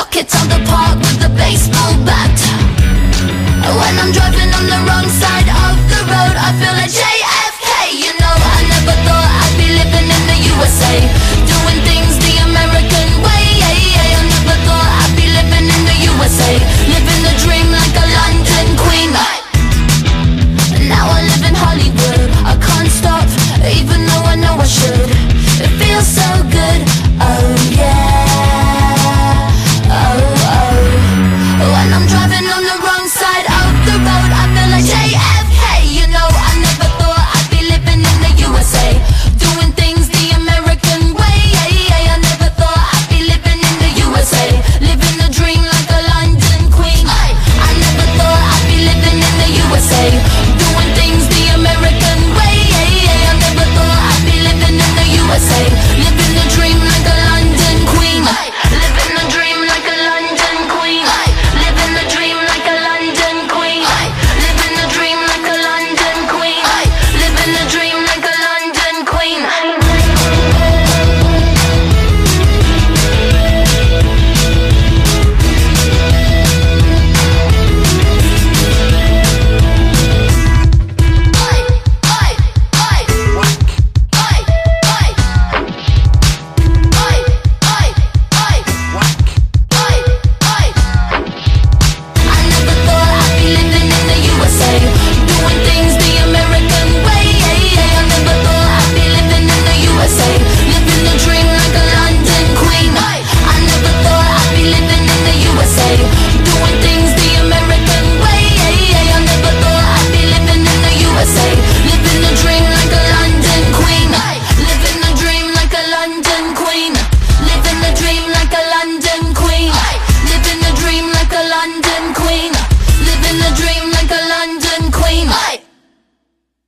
Lock it on the park with the baseball bat. When I'm driving on the wrong side